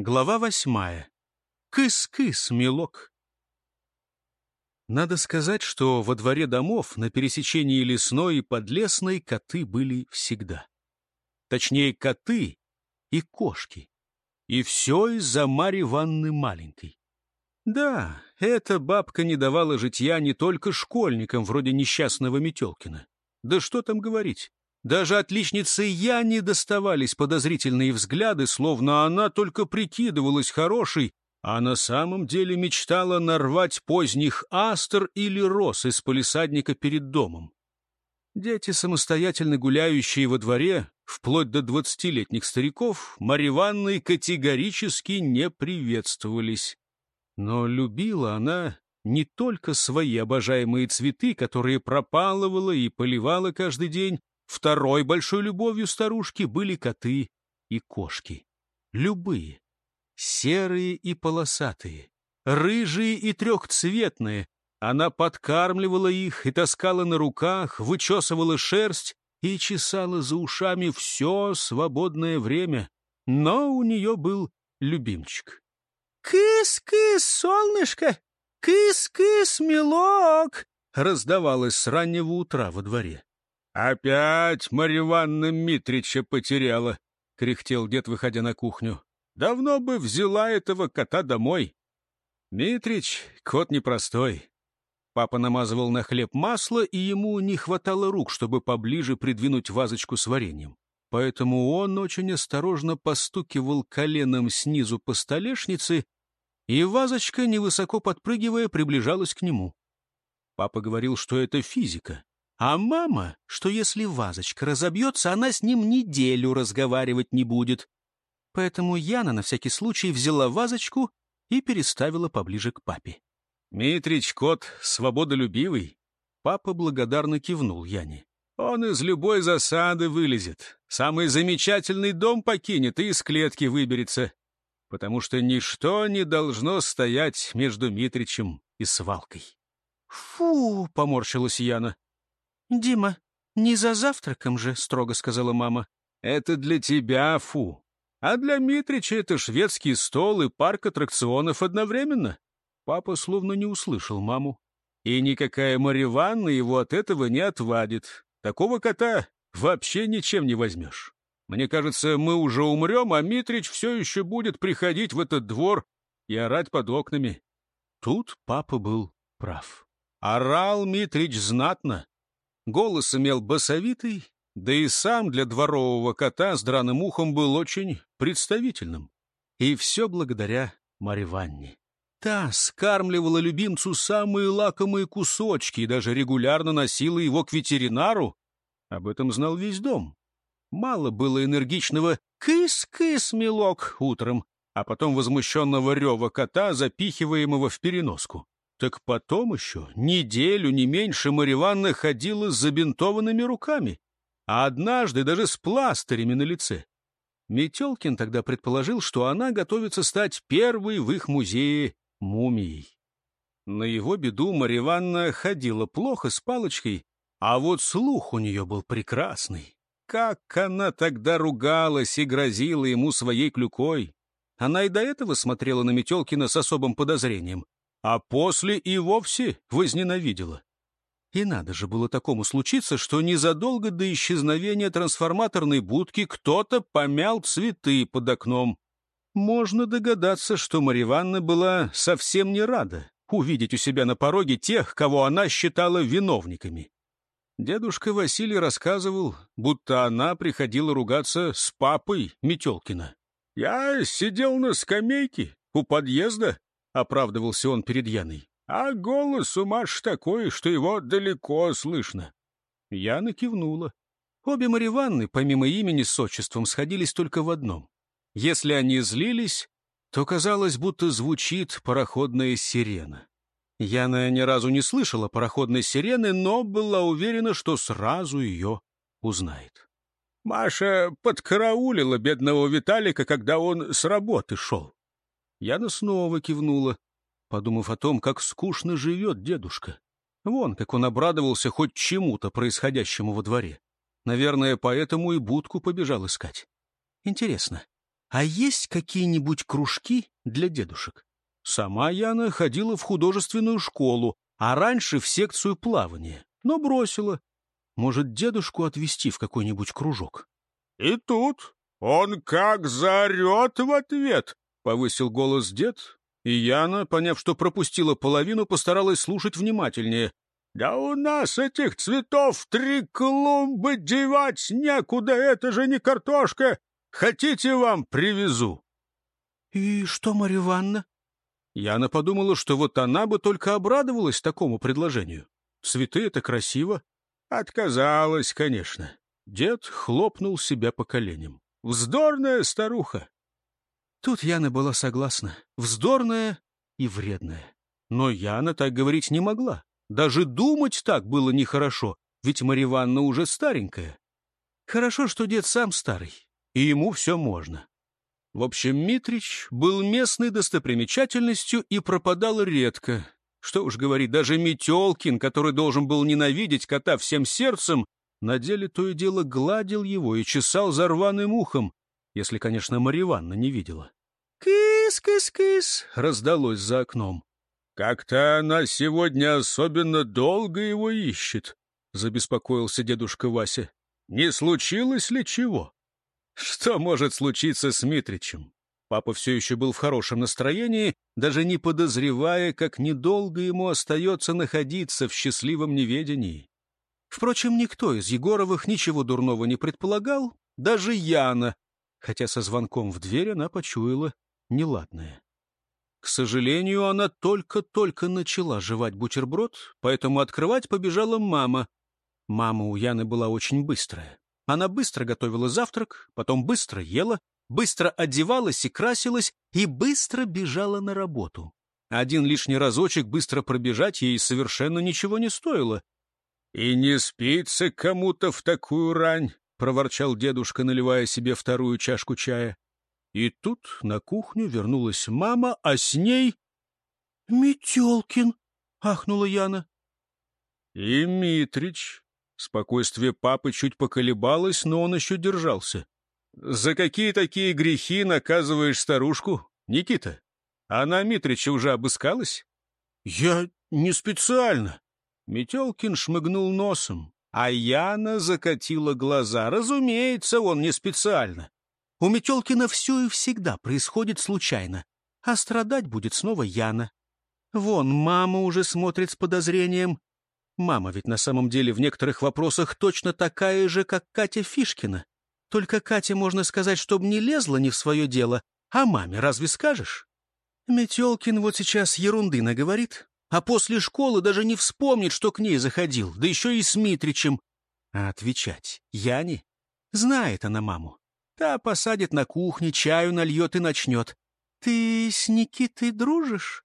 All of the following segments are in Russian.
Глава восьмая. Кыс-кыс, милок. Надо сказать, что во дворе домов на пересечении лесной и подлесной коты были всегда. Точнее, коты и кошки. И все из-за Марьи Ванны маленькой. Да, эта бабка не давала житья не только школьникам, вроде несчастного Метелкина. Да что там говорить. Даже отличнице Яне доставались подозрительные взгляды, словно она только прикидывалась хорошей, а на самом деле мечтала нарвать поздних астр или роз из полисадника перед домом. Дети, самостоятельно гуляющие во дворе, вплоть до двадцатилетних стариков, Марьи Ивановной категорически не приветствовались. Но любила она не только свои обожаемые цветы, которые пропалывала и поливала каждый день, Второй большой любовью старушки были коты и кошки. Любые. Серые и полосатые, рыжие и трехцветные. Она подкармливала их и таскала на руках, вычесывала шерсть и чесала за ушами все свободное время. Но у нее был любимчик. «Кыс-кыс, солнышко! Кыс-кыс, милок!» раздавалось с раннего утра во дворе. «Опять Марья Ивановна Митрича потеряла», — кряхтел дед, выходя на кухню. «Давно бы взяла этого кота домой». «Митрич — кот непростой». Папа намазывал на хлеб масло, и ему не хватало рук, чтобы поближе придвинуть вазочку с вареньем. Поэтому он очень осторожно постукивал коленом снизу по столешнице, и вазочка, невысоко подпрыгивая, приближалась к нему. Папа говорил, что это физика. А мама, что если вазочка разобьется, она с ним неделю разговаривать не будет. Поэтому Яна на всякий случай взяла вазочку и переставила поближе к папе. «Митрич, кот свободолюбивый». Папа благодарно кивнул Яне. «Он из любой засады вылезет, самый замечательный дом покинет и из клетки выберется, потому что ничто не должно стоять между Митричем и свалкой». «Фу!» — поморщилась Яна. «Дима, не за завтраком же», — строго сказала мама. «Это для тебя, фу. А для Митрича это шведский стол и парк аттракционов одновременно». Папа словно не услышал маму. «И никакая Марья его от этого не отвадит. Такого кота вообще ничем не возьмешь. Мне кажется, мы уже умрем, а Митрич все еще будет приходить в этот двор и орать под окнами». Тут папа был прав. Орал Митрич знатно, Голос имел басовитый, да и сам для дворового кота с драным ухом был очень представительным. И все благодаря Марье Ванне. Та скармливала любимцу самые лакомые кусочки и даже регулярно носила его к ветеринару. Об этом знал весь дом. Мало было энергичного «кыс-кыс, милок» утром, а потом возмущенного рева кота, запихиваемого в переноску. Так потом еще неделю, не меньше, Марья ходила с забинтованными руками, а однажды даже с пластырями на лице. Метелкин тогда предположил, что она готовится стать первой в их музее мумией. На его беду Марья ходила плохо с палочкой, а вот слух у нее был прекрасный. Как она тогда ругалась и грозила ему своей клюкой! Она и до этого смотрела на Метелкина с особым подозрением а после и вовсе возненавидела. И надо же было такому случиться, что незадолго до исчезновения трансформаторной будки кто-то помял цветы под окном. Можно догадаться, что Марья была совсем не рада увидеть у себя на пороге тех, кого она считала виновниками. Дедушка Василий рассказывал, будто она приходила ругаться с папой Метелкина. «Я сидел на скамейке у подъезда — оправдывался он перед Яной. «А голос у Маш такой, что его далеко слышно». Яна кивнула. Обе Мариванны, помимо имени с отчеством, сходились только в одном. Если они злились, то казалось, будто звучит пароходная сирена. Яна ни разу не слышала пароходной сирены, но была уверена, что сразу ее узнает. Маша подкараулила бедного Виталика, когда он с работы шел. Яна снова кивнула, подумав о том, как скучно живет дедушка. Вон, как он обрадовался хоть чему-то происходящему во дворе. Наверное, поэтому и будку побежал искать. Интересно, а есть какие-нибудь кружки для дедушек? Сама Яна ходила в художественную школу, а раньше в секцию плавания, но бросила. Может, дедушку отвезти в какой-нибудь кружок? И тут он как заорет в ответ, — повысил голос дед, и Яна, поняв, что пропустила половину, постаралась слушать внимательнее. «Да у нас этих цветов три клумбы девать некуда, это же не картошка! Хотите, вам привезу?» «И что, Марья Ивановна?» Яна подумала, что вот она бы только обрадовалась такому предложению. Цветы — это красиво. Отказалась, конечно. Дед хлопнул себя по коленям. Вздорная старуха. Тут Яна была согласна. Вздорная и вредная. Но Яна так говорить не могла. Даже думать так было нехорошо, ведь Марья Ивановна уже старенькая. Хорошо, что дед сам старый, и ему все можно. В общем, Митрич был местной достопримечательностью и пропадал редко. Что уж говорить, даже Метелкин, который должен был ненавидеть кота всем сердцем, на деле то и дело гладил его и чесал за рваным ухом, если, конечно, Марья Ивановна не видела. «Кыс-кыс-кыс!» — раздалось за окном. «Как-то она сегодня особенно долго его ищет», — забеспокоился дедушка Вася. «Не случилось ли чего?» Что может случиться с Митричем? Папа все еще был в хорошем настроении, даже не подозревая, как недолго ему остается находиться в счастливом неведении. Впрочем, никто из Егоровых ничего дурного не предполагал, даже Яна, хотя со звонком в дверь она почуяла неладное. К сожалению, она только-только начала жевать бутерброд, поэтому открывать побежала мама. Мама у Яны была очень быстрая. Она быстро готовила завтрак, потом быстро ела, быстро одевалась и красилась, и быстро бежала на работу. Один лишний разочек быстро пробежать ей совершенно ничего не стоило. — И не спится кому-то в такую рань, — проворчал дедушка, наливая себе вторую чашку чая. И тут на кухню вернулась мама, а с ней... — Метелкин! — ахнула Яна. — И Митрич, Спокойствие папы чуть поколебалось, но он еще держался. «За какие такие грехи наказываешь старушку, Никита? Она Митрича уже обыскалась?» «Я не специально». Метелкин шмыгнул носом, а Яна закатила глаза. Разумеется, он не специально. У Метелкина все и всегда происходит случайно, а страдать будет снова Яна. Вон, мама уже смотрит с подозрением, Мама ведь на самом деле в некоторых вопросах точно такая же, как Катя Фишкина. Только Кате можно сказать, чтобы не лезла не в свое дело, а маме разве скажешь? Метелкин вот сейчас ерунды наговорит, а после школы даже не вспомнит, что к ней заходил, да еще и с Митричем. А отвечать Яне? Знает она маму. Та посадит на кухне, чаю нальет и начнет. «Ты с Никитой дружишь?»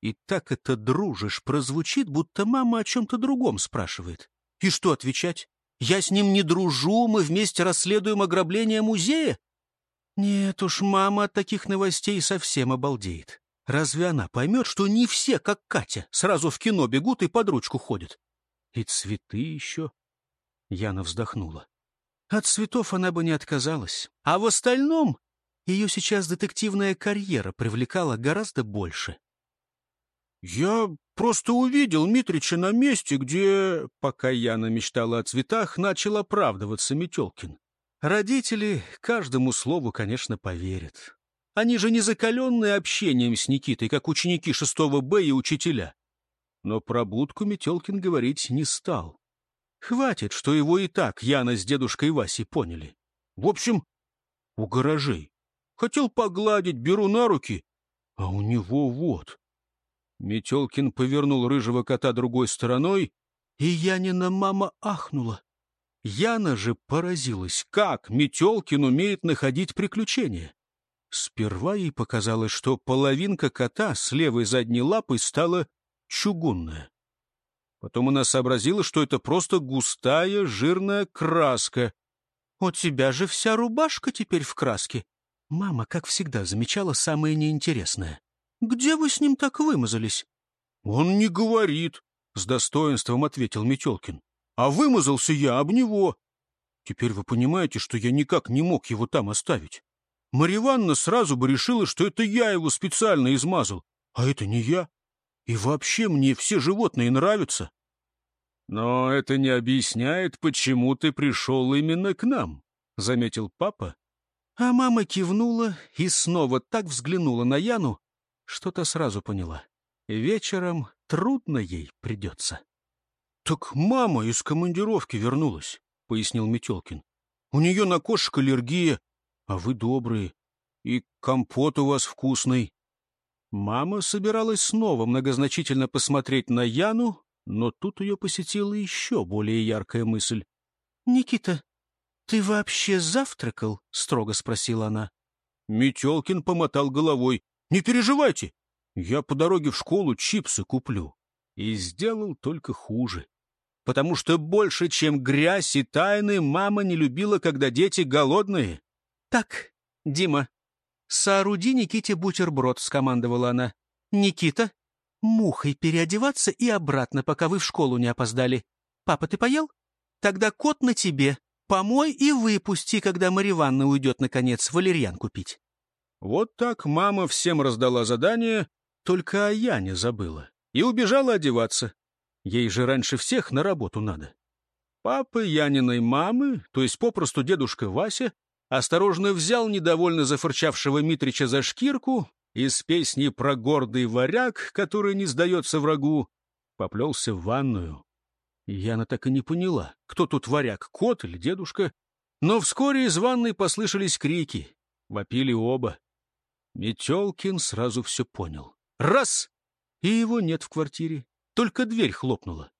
И так это «дружишь» прозвучит, будто мама о чем-то другом спрашивает. И что отвечать? Я с ним не дружу, мы вместе расследуем ограбление музея? Нет уж, мама от таких новостей совсем обалдеет. Разве она поймет, что не все, как Катя, сразу в кино бегут и под ручку ходят? И цветы еще. Яна вздохнула. От цветов она бы не отказалась. А в остальном ее сейчас детективная карьера привлекала гораздо больше. «Я просто увидел Митрича на месте, где...» Пока Яна мечтала о цветах, начал оправдываться Метелкин. Родители каждому слову, конечно, поверят. Они же не закаленные общением с Никитой, как ученики шестого Б и учителя. Но про будку Метелкин говорить не стал. Хватит, что его и так Яна с дедушкой Васей поняли. В общем, у гаражей. Хотел погладить, беру на руки, а у него вот. Метелкин повернул рыжего кота другой стороной, и Янина мама ахнула. Яна же поразилась, как Метелкин умеет находить приключения. Сперва ей показалось, что половинка кота с левой задней лапой стала чугунная. Потом она сообразила, что это просто густая жирная краска. «У тебя же вся рубашка теперь в краске!» Мама, как всегда, замечала самое неинтересное. Где вы с ним так вымазались? — Он не говорит, — с достоинством ответил Метелкин. — А вымазался я об него. Теперь вы понимаете, что я никак не мог его там оставить. Марья Ивановна сразу бы решила, что это я его специально измазал, а это не я. И вообще мне все животные нравятся. Но это не объясняет, почему ты пришел именно к нам, — заметил папа. А мама кивнула и снова так взглянула на Яну, что-то сразу поняла. Вечером трудно ей придется. — Так мама из командировки вернулась, — пояснил Метелкин. — У нее на кошек аллергия, а вы добрые, и компот у вас вкусный. Мама собиралась снова многозначительно посмотреть на Яну, но тут ее посетила еще более яркая мысль. — Никита, ты вообще завтракал? — строго спросила она. Метелкин помотал головой. — Не переживайте, я по дороге в школу чипсы куплю. И сделал только хуже. Потому что больше, чем грязь и тайны, мама не любила, когда дети голодные. — Так, Дима, «Сооруди Никите бутерброд», — скомандовала она. «Никита, мухой переодеваться и обратно, пока вы в школу не опоздали. Папа, ты поел? Тогда кот на тебе. Помой и выпусти, когда Марья Ивановна уйдет, наконец, валерьян купить». Вот так мама всем раздала задание, только о Яне забыла. И убежала одеваться. Ей же раньше всех на работу надо. Папа Яниной мамы, то есть попросту дедушка Вася, осторожно взял недовольно зафырчавшего Митрича за шкирку и с песни про гордый варяг, который не сдается врагу, поплелся в ванную. Яна так и не поняла, кто тут варяг, кот или дедушка. Но вскоре из ванной послышались крики. Вопили оба. Метелкин сразу все понял. Раз! И его нет в квартире. Только дверь хлопнула.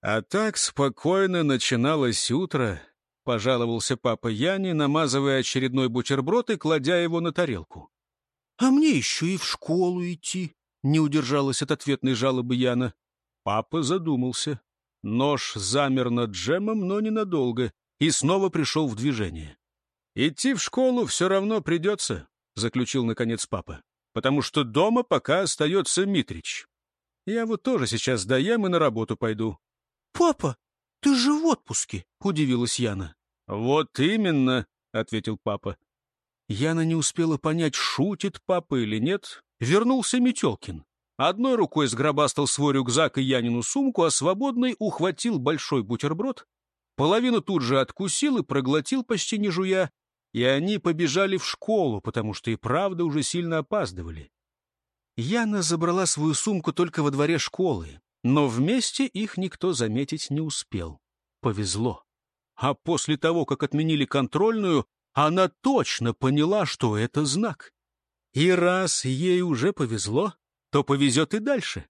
А так спокойно начиналось утро, — пожаловался папа Яне, намазывая очередной бутерброд и кладя его на тарелку. — А мне еще и в школу идти, — не удержалась от ответной жалобы Яна. Папа задумался. Нож замер над джемом, но ненадолго, и снова пришел в движение. — Идти в школу все равно придется, — заключил, наконец, папа, — потому что дома пока остается Митрич. Я вот тоже сейчас доем и на работу пойду. — Папа, «Ты же в отпуске!» — удивилась Яна. «Вот именно!» — ответил папа. Яна не успела понять, шутит папа или нет. Вернулся Метелкин. Одной рукой сгробастал свой рюкзак и Янину сумку, а свободной ухватил большой бутерброд, половину тут же откусил и проглотил, почти не жуя, и они побежали в школу, потому что и правда уже сильно опаздывали. Яна забрала свою сумку только во дворе школы, но вместе их никто заметить не успел. Повезло. А после того, как отменили контрольную, она точно поняла, что это знак. И раз ей уже повезло, то повезет и дальше.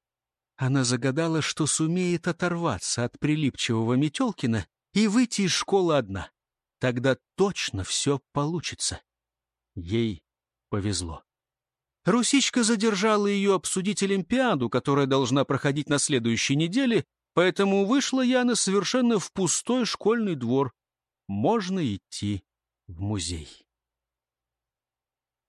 Она загадала, что сумеет оторваться от прилипчивого Метелкина и выйти из школы одна. Тогда точно все получится. Ей повезло. Русичка задержала ее обсудить Олимпиаду, которая должна проходить на следующей неделе, поэтому вышла Яна совершенно в пустой школьный двор. Можно идти в музей.